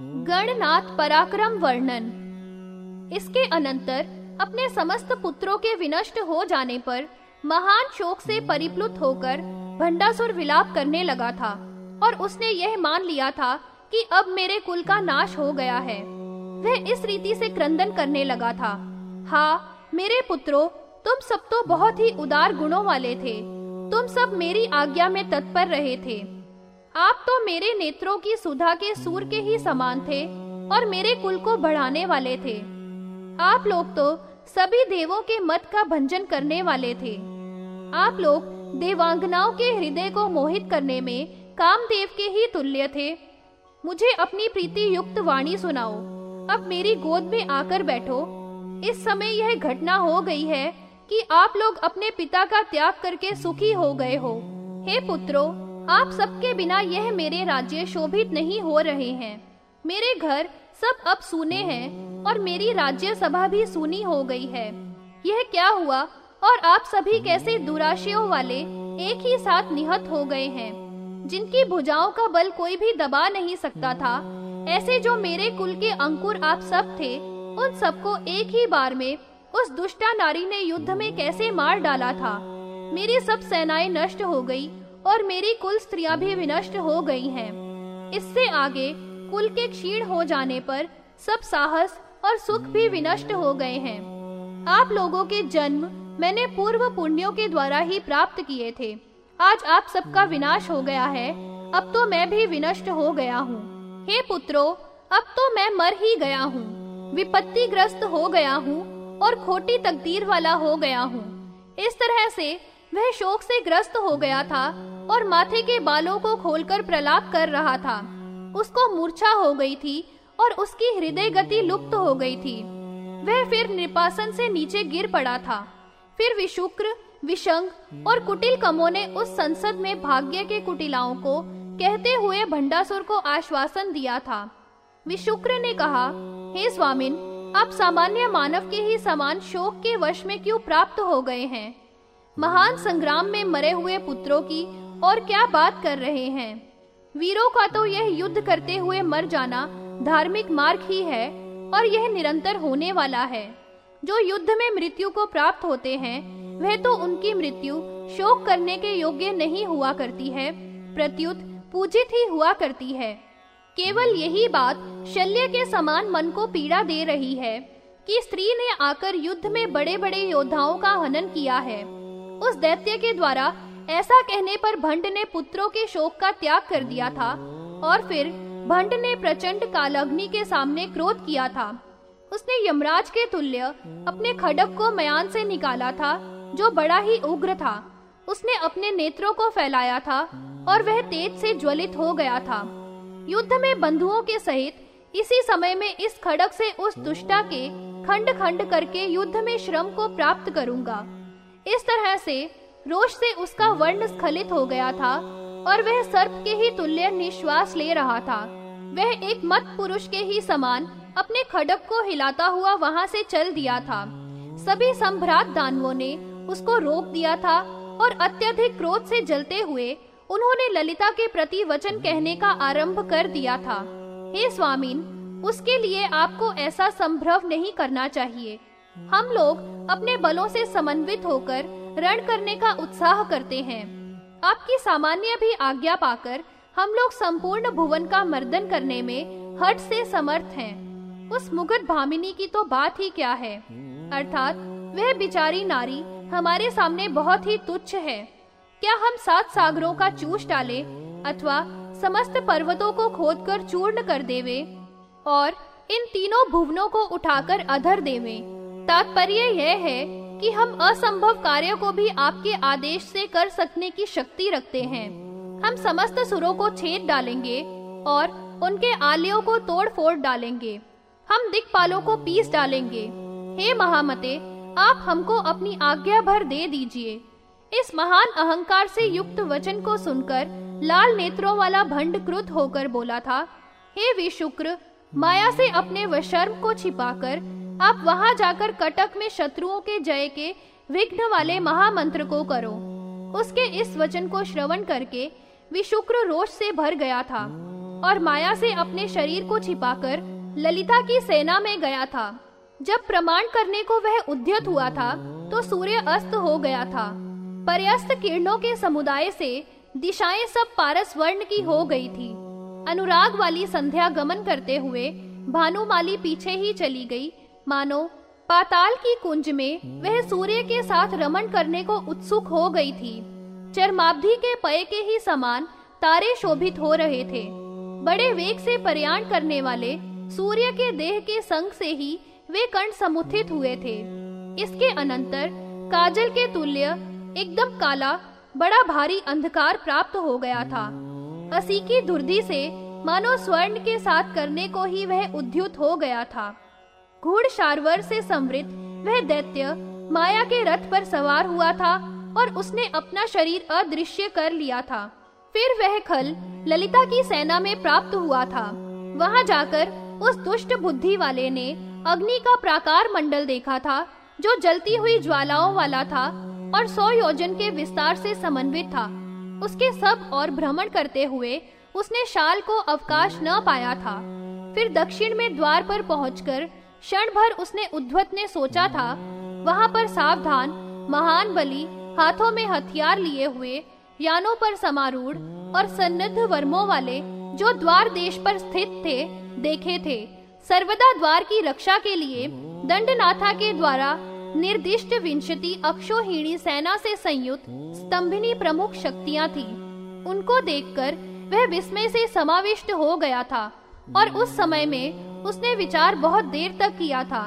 गणनाथ पराक्रम वर्णन। इसके अनंतर अपने समस्त पुत्रों के विनष्ट हो जाने पर महान शोक से परिप्लुत होकर भंडासुर विलाप करने लगा था और उसने यह मान लिया था कि अब मेरे कुल का नाश हो गया है। वह इस रीति से क्रंदन करने लगा था हाँ मेरे पुत्रों, तुम सब तो बहुत ही उदार गुणों वाले थे। तुम सब मेरी आज्ञा में तत्पर रहे थे। आप तो मेरे नेत्रों की सुधा के सूर के ही समान थे और मेरे कुल को बढ़ाने वाले थे। आप लोग तो सभी देवों के मत का भंजन करने वाले थे। आप लोग देवांगनाओं के हृदय को मोहित करने में कामदेव के ही तुल्य थे। मुझे अपनी प्रीति युक्त वाणी सुनाओ। अब मेरी गोद में आकर बैठो। इस समय यह घटना हो गई है कि आप लोग अपने पिता का त्याग करके सुखी हो गए हो। हे पुत्रों आप सबके बिना यह मेरे राज्य शोभित नहीं हो रहे हैं। मेरे घर सब अब सुने हैं और मेरी राज्य सभा भी सुनी हो गई है। यह क्या हुआ और आप सभी कैसे दुराशयों वाले एक ही साथ निहत हो गए हैं, जिनकी भुजाओं का बल कोई भी दबा नहीं सकता था। ऐसे जो मेरे कुल के अंकुर आप सब थे, उन सबको एक ही बार में उस दुष्टा नारी ने युद्ध में कैसे मार डाला था? मेरी सब सेनाएँ नष्ट हो गई और मेरी कुल स्त्रियाँ भी विनष्ट हो गई हैं। इससे आगे कुल के क्षीण हो जाने पर सब साहस और सुख भी विनष्ट हो गए हैं। आप लोगों के जन्म मैंने पूर्व पुण्यों के द्वारा ही प्राप्त किए थे। आज आप सबका विनाश हो गया है। अब तो मैं भी विनष्ट हो गया हूँ। हे पुत्रो, अब तो मैं मर ही गया हूँ। विपत्ति ग्रस्त हो गया हूँ और खोटी तकदीर वाला हो गया हूँ। इस तरह से वह शोक से ग्रस्त हो गया था और माथे के बालों को खोलकर प्रलाप कर रहा था। उसको मूर्छा हो गई थी और उसकी हृदय गति लुप्त हो गई थी। वह फिर निपासन से नीचे गिर पड़ा था। फिर विशुक्र विशंग और कुटिल कमो ने उस संसद में भाग्य के कुटिलाओं को कहते हुए भंडासुर को आश्वासन दिया था। विशुक्र ने कहा, हे स्वामिन, आप सामान्य मानव के ही समान शोक के वश में क्यों प्राप्त हो गए हैं? महान संग्राम में मरे हुए पुत्रों की, और क्या बात कर रहे हैं? वीरों का तो यह युद्ध करते हुए मर जाना धार्मिक मार्ग ही है, और यह निरंतर होने वाला है। जो युद्ध में मृत्यु को प्राप्त होते हैं, वह तो उनकी मृत्यु शोक करने के योग्य नहीं हुआ करती है, प्रत्युत पूजित ही हुआ करती है। केवल यही बात शल्य के समान मन को पीड़ा दे रही है, कि स्त्री ने आकर युद्ध में बड़े बड़े योद्धाओं का हनन किया है। उस दैत्य के द्वारा ऐसा कहने पर भंड ने पुत्रों के शोक का त्याग कर दिया था और फिर भंड ने प्रचंड कालग्नि के सामने क्रोध किया था। उसने यमराज के तुल्य अपने खडक को मयान से निकाला था, जो बड़ा ही उग्र था। उसने अपने नेत्रों को फैलाया था और वह तेज से ज्वलित हो गया था। युद्ध में बंधुओं के सहित इसी समय में इस खड़क से उस दुष्टा के खंड खंड करके युद्ध में श्रम को प्राप्त करूँगा। इस तरह से रोष से उसका वर्ण स्खलित हो गया था और वह सर्प के ही तुल्य निश्वास ले रहा था। वह एक मत पुरुष के ही समान अपने खडक को हिलाता हुआ वहाँ से चल दिया था। सभी संभ्रात दानवों ने उसको रोक दिया था और अत्यधिक क्रोध से जलते हुए उन्होंने ललिता के प्रति वचन कहने का आरंभ कर दिया था। हे स्वामीन, उसके लिए आपको ऐसा संभ्रव नहीं करना चाहिए। हम लोग अपने बलों से समन्वित होकर रण करने का उत्साह करते हैं। आपकी सामान्य भी आज्ञा पाकर हम लोग संपूर्ण भुवन का मर्दन करने में हट से समर्थ हैं। उस मुगत भामिनी की तो बात ही क्या है? अर्थात, वह बिचारी नारी हमारे सामने बहुत ही तुच्छ है। क्या हम सात सागरों का चूस डाले अथवा समस्त पर्वतों को खोदकर चूर्ण कर देवे और इन तीनों भुवनों को उठाकर अधर देवे? तात्पर्य यह है कि हम असंभव कार्य को भी आपके आदेश से कर सकने की शक्ति रखते हैं। हम समस्त सुरों को छेद डालेंगे और उनके आलियों को तोड़ फोड़ डालेंगे। हम दिक्पालों को पीस डालेंगे। हे महामते, आप हमको अपनी आज्ञा भर दे दीजिए। इस महान अहंकार से युक्त वचन को सुनकर लाल नेत्रों वाला भंड क्रुद्ध होकर बोला था, हे विशुक्र, माया से अपने वशर्म को छिपाकर आप वहाँ जाकर कटक में शत्रुओं के जय के विघ्न वाले महामंत्र को करो। उसके इस वचन को श्रवण करके विशुक्र रोष से भर गया था और माया से अपने शरीर को छिपाकर ललिता की सेना में गया था। जब प्रमाण करने को वह उद्यत हुआ था तो सूर्य अस्त हो गया था। पर्यस्त किरणों के समुदाय से दिशाएँ सब पारस वर्ण की हो गई थी। अनुराग वाली संध्या गमन करते हुए भानुमाली पीछे ही चली गई मानो, पाताल की कुंज में वह सूर्य के साथ रमन करने को उत्सुक हो गई थी। चरमाब्धि के पय के ही समान तारे शोभित हो रहे थे। बड़े वेग से प्रयाण करने वाले सूर्य के देह के संग से ही वे कण समुथित हुए थे। इसके अनंतर काजल के तुल्य एकदम काला, बड़ा भारी अंधकार प्राप्त हो गया था। असी की धुर्दी से मानो स्वर्ण के साथ करने को ही वह उद्युत हो गया था। घूड़ शारवर से समृद्ध, वह दैत्य माया के रथ पर सवार हुआ था और उसने अपना शरीर अदृश्य कर लिया था। फिर वह खल ललिता की सेना में प्राप्त हुआ था। वहाँ जाकर उस दुष्ट बुद्धि वाले ने अग्नि का प्राकार मंडल देखा था, जो जलती हुई ज्वालाओं वाला था और सौ योजन के विस्तार से समन्वित था। उसके सब और भ्रमण करते हुए उसने शाल को अवकाश न पाया था। फिर दक्षिण में द्वार पर पहुंचकर क्षण भर उसने उद्धवत ने सोचा था, वहाँ पर सावधान, महान बलि, हाथों में हथियार लिए हुए, यानों पर समारूढ़ और सन्निध वर्मों वाले जो द्वार देश पर स्थित थे, देखे थे। सर्वदा द्वार की रक्षा के लिए दंडनाथा के द्वारा निर्दिष्ट विंशति अक्षोहिणी सेना से संयुक्त स्तंभिनी प्रमुख शक्तियाँ थी। उनको देखकर वह विस्मय से समाविष्ट हो गया था और उस समय में उसने विचार बहुत देर तक किया था।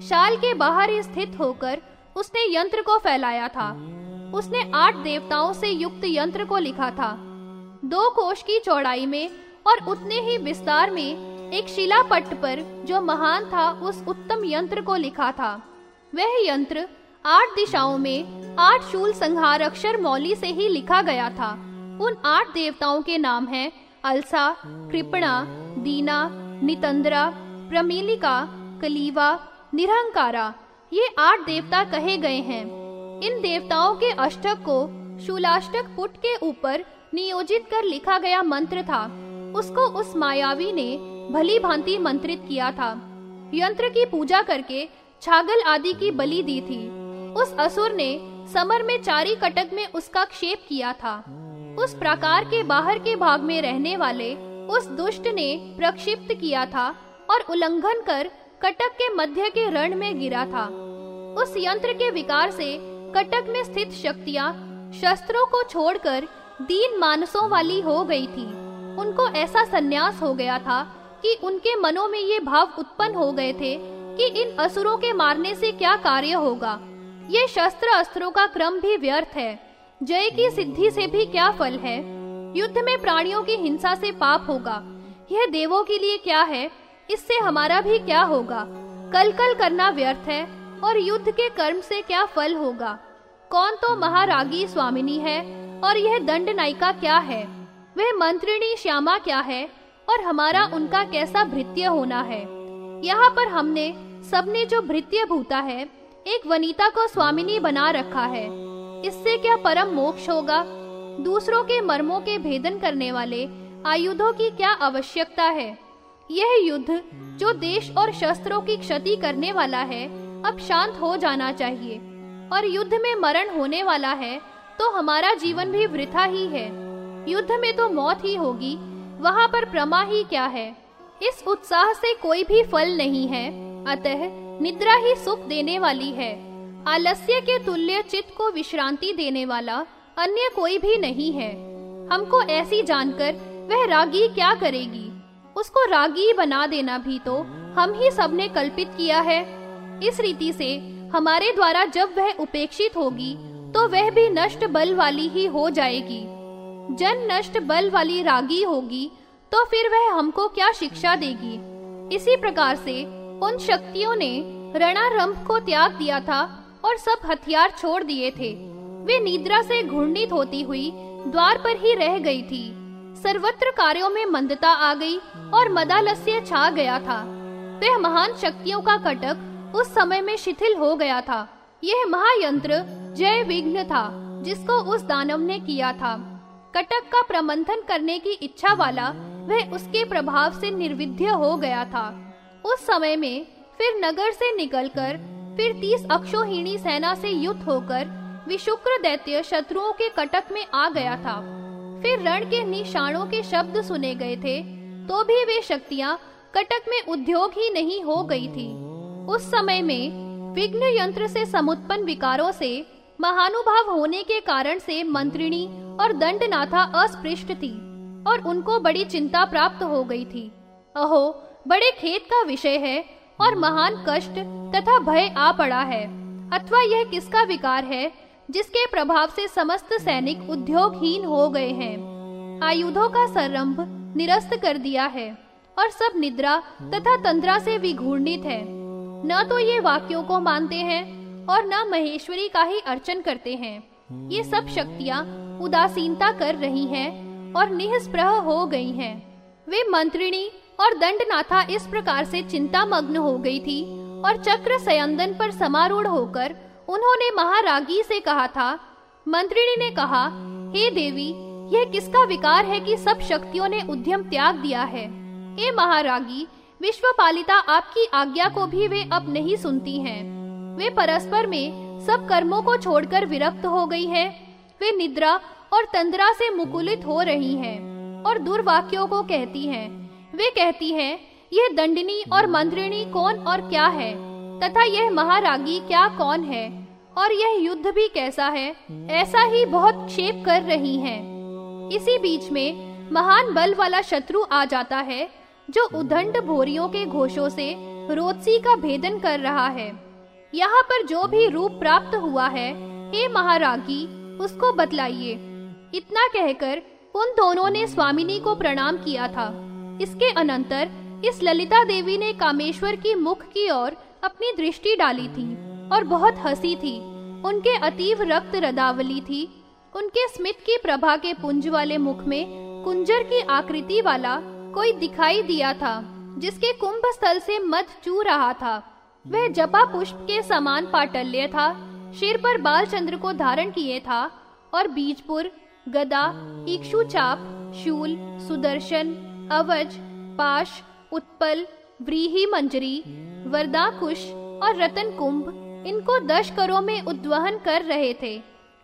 शाल के बाहर स्थित होकर उसने यंत्र को फैलाया था। उसने आठ देवताओं से युक्त यंत्र को लिखा था। दो कोश की चौड़ाई में और उतने ही विस्तार में एक शिला पट्ट पर जो महान था, उस उत्तम यंत्र को लिखा था। वह यंत्र आठ दिशाओं में आठ शूल संहार अक्षर मौली से ही लिखा गया था। उन आठ देवताओं के नाम हैं अलसा, कृपणा, दीना नितंद्रा, प्रमीलिका, कलीवा, निरहंकारा, ये आठ देवता कहे गए हैं। इन देवताओं के अष्टक को शूलाष्टक पुट के ऊपर नियोजित कर लिखा गया मंत्र था। उसको उस मायावी ने भली भांति मंत्रित किया था। यंत्र की पूजा करके छागल आदि की बलि दी थी। उस असुर ने समर में चारी कटक में उसका क्षेप किया था। उस प्रकार के बाहर के भाग में रहने वाले उस दुष्ट ने प्रक्षिप्त किया था और उल्लंघन कर कटक के मध्य के रण में गिरा था। उस यंत्र के विकार से कटक में स्थित शक्तियाँ शस्त्रों को छोड़कर दीन मानसों वाली हो गई थी। उनको ऐसा संन्यास हो गया था कि उनके मनों में ये भाव उत्पन्न हो गए थे कि इन असुरों के मारने से क्या कार्य होगा। ये शस्त्र अस्त्रों का क्रम भी व्यर्थ है। जय की सिद्धि से भी क्या फल है? युद्ध में प्राणियों की हिंसा से पाप होगा। यह देवों के लिए क्या है? इससे हमारा भी क्या होगा? कल कल करना व्यर्थ है, और युद्ध के कर्म से क्या फल होगा? कौन तो महारागी स्वामिनी है, और यह दंड नायिका क्या है? वह मंत्रिणी श्यामा क्या है, और हमारा उनका कैसा भृत्य होना है? यहाँ पर हमने सबने जो भृत्य भूता है, एक वनिता को स्वामिनी बना रखा है। इससे क्या परम मोक्ष होगा? दूसरों के मर्मों के भेदन करने वाले आयुधों की क्या आवश्यकता है? यह युद्ध, जो देश और शस्त्रों की क्षति करने वाला है, अब शांत हो जाना चाहिए। और युद्ध में मरण होने वाला है तो हमारा जीवन भी वृथा ही है। युद्ध में तो मौत ही होगी, वहाँ पर प्रमा ही क्या है? इस उत्साह से कोई भी फल नहीं है, अतः निद्रा ही सुख देने वाली है। आलस्य के तुल्य चित्त को विश्रांति देने वाला अन्य कोई भी नहीं है। हमको ऐसी जानकर वह रागी क्या करेगी? उसको रागी बना देना भी तो हम ही सबने कल्पित किया है। इस रीति से हमारे द्वारा जब वह उपेक्षित होगी तो वह भी नष्ट बल वाली ही हो जाएगी। जन नष्ट बल वाली रागी होगी तो फिर वह हमको क्या शिक्षा देगी? इसी प्रकार से उन शक्तियों ने रणारंभ को त्याग दिया था और सब हथियार छोड़ दिए थे। वे निद्रा से घूर्णित होती हुई द्वार पर ही रह गई थी। सर्वत्र कार्यों में मंदता आ गई और मदालस्य छा गया था। वह महान शक्तियों का कटक उस समय में शिथिल हो गया था। यह महायंत्र जय विघ्न था, जिसको उस दानव ने किया था। कटक का प्रमंथन करने की इच्छा वाला वह उसके प्रभाव से निर्विध्य हो गया था। उस समय में फिर नगर से निकलकर फिर तीस अक्षोहिणी सेना से युद्ध होकर विशुक्र दैत्य शत्रुओं के कटक में आ गया था। फिर रण के निशानों के शब्द सुने गए थे तो भी वे शक्तियाँ कटक में उद्योग ही नहीं हो गई थी। उस समय में विघ्न यंत्र से समुत्पन्न विकारों से, महानुभाव होने के कारण से मंत्रिणी और दंडनाथा अस्पृष्ट थी और उनको बड़ी चिंता प्राप्त हो गई थी। अहो, बड़े खेत का विषय है और महान कष्ट तथा भय आ पड़ा है। अथवा यह किसका विकार है? जिसके प्रभाव से समस्त सैनिक उद्योगहीन हो गए हैं। आयुधों का सरंभ निरस्त कर दिया है और सब निद्रा तथा तंद्रा से विघूर्णित है। न तो ये वाक्यों को मानते हैं और न महेश्वरी का ही अर्चन करते हैं। ये सब शक्तियाँ उदासीनता कर रही हैं और निस्प्रह हो गई हैं। वे मंत्रिणी और दंडनाथा इस प्रकार से चिंता मग्न हो गई थी और चक्र सयंदन पर समारूढ़ होकर उन्होंने महारागी से कहा था मंत्रिणी ने कहा, हे देवी, यह किसका विकार है कि सब शक्तियों ने उद्यम त्याग दिया है हे महारागी, विश्वपालिता आपकी आज्ञा को भी वे अब नहीं सुनती हैं। वे परस्पर में सब कर्मों को छोड़कर विरक्त हो गई है वे निद्रा और तंद्रा से मुकुलित हो रही हैं और दुर्वाक्यों को कहती हैं। वे कहती हैं, यह दंडनी और मंत्रिणी कौन और क्या है तथा यह महारागी क्या कौन है? और यह युद्ध भी कैसा है? ऐसा ही बहुत क्षेप कर रही हैं। इसी बीच में महान बल वाला शत्रु आ जाता है, जो उदंड भोरियों के घोषों से रोत्सी का भेदन कर रहा है। यहाँ पर जो भी रूप प्राप्त हुआ है, हे महारागी, उसको बतलाइए। इतना कहकर उन दोनों ने स्वामिनी को प्रणाम किया था। इसके अनंतर इस ललिता देवी ने कामेश्वर की मुख की ओर अपनी दृष्टि डाली थी और बहुत हँसी थी। उनके अतीव रक्त रदावली थी। उनके स्मित की प्रभा के पुंज वाले मुख में कुंजर की आकृति वाला कोई दिखाई दिया था, जिसके कुंभ स्थल से मध चू रहा था। वह जपा पुष्प के समान पाटल्य था, सिर पर बाल चंद्र को धारण किए था और बीजपुर, गदा इक्षु चाप शूल, सुदर्शन, अवज, पाश, उत्पल व्रीही मंजरी वरदाकुश और रतन कुंभ इनको दश करों में उद्वहन कर रहे थे।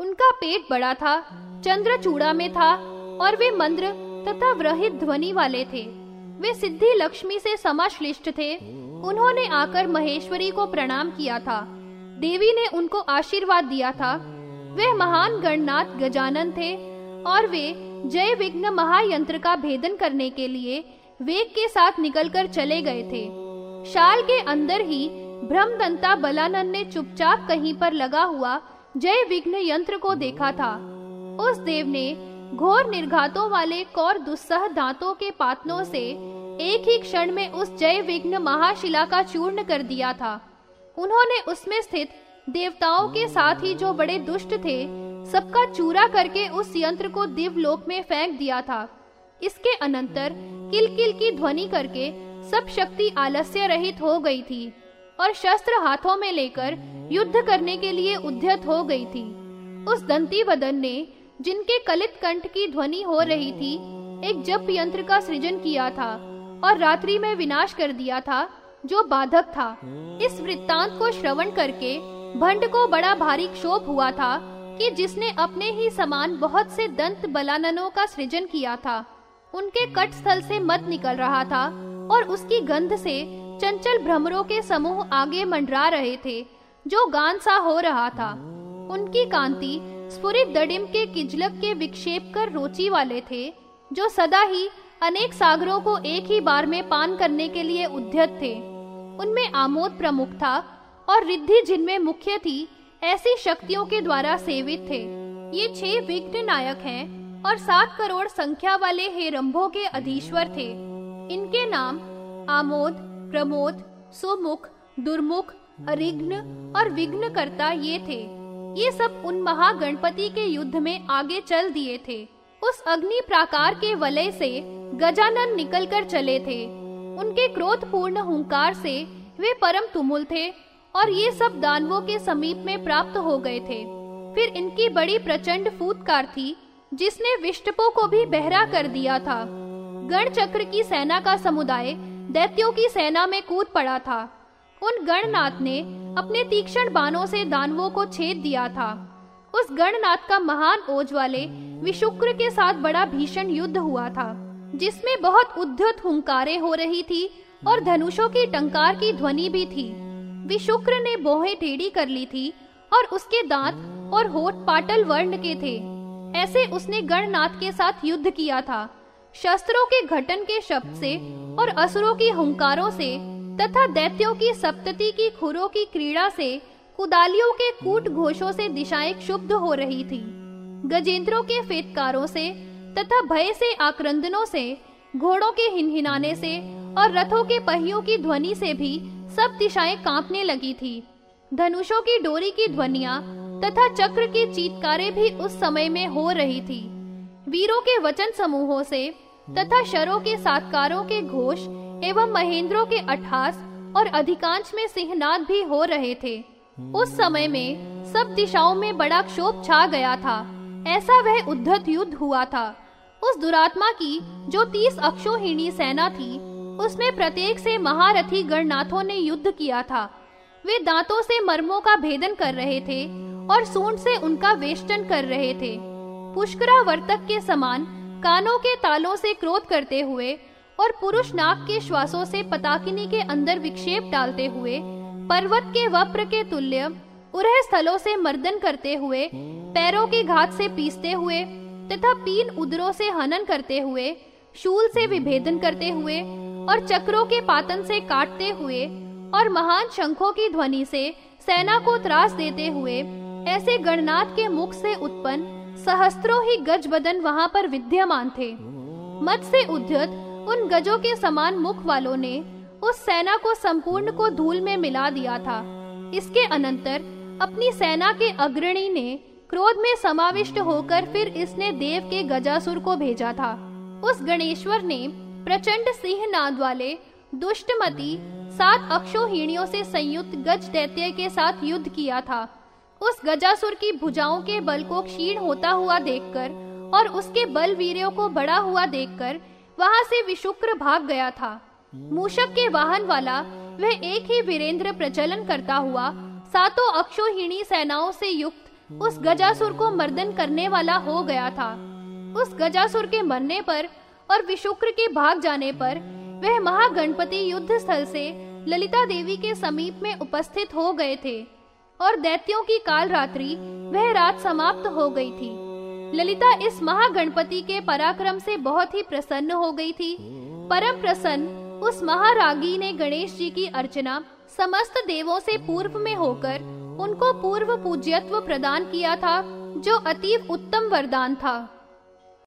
उनका पेट बड़ा था चंद्र चूड़ा में था और वे मंद्र तथा व्रहित ध्वनि वाले थे। वे सिद्धि लक्ष्मी से समाश्लिष्ट थे। उन्होंने आकर महेश्वरी को प्रणाम किया था। देवी ने उनको आशीर्वाद दिया था। वे महान गणनाथ गजानन थे और वे जय विघ्न महायंत्र का भेदन करने के लिए वेग के साथ निकलकर चले गए थे। शाल के अंदर ही ब्रह्मदंता बलानंद ने चुपचाप कहीं पर लगा हुआ जय विघ्न यंत्र को देखा था। उस देव ने घोर निर्घातों वाले कौर दुस्सह दांतों के पातनों से एक ही क्षण में उस जय विघ्न महाशिला का चूर्ण कर दिया था। उन्होंने उसमें स्थित देवताओं के साथ ही जो बड़े दुष्ट थे, सबका चूरा करके उस यंत्र को दिवलोक में फेंक दिया था। इसके अनंतर किल किल की ध्वनि करके सब शक्ति आलस्य रहित हो गई थी और शस्त्र हाथों में लेकर युद्ध करने के लिए उद्यत हो गई थी। उस दंती वदन ने, जिनके कलित कंठ की ध्वनि हो रही थी, एक जप यंत्र का सृजन किया था और रात्रि में विनाश कर दिया था, जो बाधक था। इस वृत्तांत को श्रवण करके भंड को बड़ा भारी क्षोभ हुआ था कि जिसने अपने ही समान बहुत से दंत बलाननों का सृजन किया था। उनके कट स्थल से मत निकल रहा था और उसकी गंध से चंचल भ्रमरों के समूह आगे मंडरा रहे थे, जो गान सा हो रहा था। उनकी कांति स्फुरित दडिम के किजलक के विक्षेप कर रोची वाले थे, जो सदा ही अनेक सागरों को एक ही बार में पान करने के लिए उद्यत थे। उनमें आमोद प्रमुख था और रिद्धि जिनमें मुख्य थी, ऐसी शक्तियों के द्वारा सेवित थे। ये छह विघ्न नायक हैं और सात करोड़ संख्या वाले हेरंभों के अधीश्वर थे। इनके नाम आमोद, प्रमोद, सुमुख, दुर्मुख अरिघ्न और विघ्नकर्ता ये थे। ये सब उन महागणपति के युद्ध में आगे चल दिए थे। उस अग्नि प्राकार के वलय से गजानन निकलकर चले थे। उनके क्रोधपूर्ण हुंकार से वे परम तुमुल थे और ये सब दानवों के समीप में प्राप्त हो गए थे। फिर इनकी बड़ी प्रचंड फूतकार थी जिसने विष्टपों को भी बहरा कर दिया था। गण चक्र की सेना का समुदाय दैत्यों की सेना में कूद पड़ा था। उन गणनाथ ने अपने तीक्ष्ण बाणों से दानवों को छेद दिया था। उस गणनाथ का महान ओज वाले विशुक्र के साथ बड़ा भीषण युद्ध हुआ था, जिसमें बहुत उद्धत हुंकारे हो रही थी और धनुषों की टंकार की ध्वनि भी थी। विशुक्र ने बोहे टेढ़ी कर ली थी और उसके दांत और होठ पाटल वर्ण के थे। ऐसे उसने गणनाथ के साथ युद्ध किया था। शस्त्रों के घटन के शब्द से और असुरों की हुंकारों से तथा दैत्यों की सप्तति की खुरों की क्रीड़ा से कुदालियों के कूट घोषों से दिशाएँ क्षुब्ध हो रही थी। गजेंद्रों के फेतकारों से तथा भय से आक्रंदनों से, घोड़ों के हिनहिनाने से और रथों के पहियों की ध्वनि से भी सब दिशाएँ कांपने लगी थी। धनुषों की डोरी की ध्वनिया तथा चक्र की चीतकारें भी उस समय में हो रही थी। वीरों के वचन समूहों से तथा शरों के सातकारों के घोष एवं महेंद्रों के अठास और अधिकांश में सिंहनाद भी हो रहे थे। उस समय में सब दिशाओं में बड़ा क्षोभ छा गया था। ऐसा वह उद्धत युद्ध हुआ था। उस दुरात्मा की जो तीस अक्षोहिणी सेना थी, उसमें प्रत्येक से महारथी गणनाथों ने युद्ध किया था। वे दांतों से मर्मों का भेदन कर रहे थे और सूंड से उनका वेष्टन कर रहे थे। पुष्करा वर्तक के समान कानों के तालों से क्रोध करते हुए और पुरुष नाग के श्वासों से पताकिनी के अंदर विक्षेप डालते हुए, पर्वत के वप्र के तुल्य, उरह स्थलों से मर्दन करते हुए, पैरों के घात से पीसते हुए, तथा पीन उदरों से हनन करते हुए, शूल से विभेदन करते हुए और चक्रों के पातन से काटते हुए और महान शंखों की ध्वनि से सेना को त्रास देते हुए ऐसे गणनाथ के मुख से उत्पन्न सहस्त्रों ही गज बदन वहाँ पर विद्यमान थे। मत से उद्धत उन गजों के समान मुख वालों ने उस सेना को संपूर्ण को धूल में मिला दिया था। इसके अनंतर अपनी सेना के अग्रणी ने क्रोध में समाविष्ट होकर फिर इसने देव के गजासुर को भेजा था। उस गणेश्वर ने प्रचंड सिंह नाद वाले दुष्टमती सात अक्षोहिणियों से संयुक्त गज दैत्य के साथ युद्ध किया था। उस गजासुर की भुजाओं के बल को क्षीण होता हुआ देखकर और उसके बल वीरों को बड़ा हुआ देखकर वहाँ से विशुक्र भाग गया था। मूषक के वाहन वाला वह एक ही वीरेंद्र प्रचलन करता हुआ सातों अक्षोहिणी सेनाओं से युक्त उस गजासुर को मर्दन करने वाला हो गया था। उस गजासुर के मरने पर और विशुक्र के भाग जाने पर वह महागणपति युद्ध स्थल से ललिता देवी के समीप में उपस्थित हो गए थे। और दैत्यों की काल रात्रि वह रात समाप्त हो गई थी। ललिता इस महागणपति के पराक्रम से बहुत ही प्रसन्न हो गई थी। परम प्रसन्न, उस महारागी ने गणेश जी की अर्चना समस्त देवों से पूर्व में होकर उनको पूर्व पूज्यत्व प्रदान किया था, जो अतीव उत्तम वरदान था।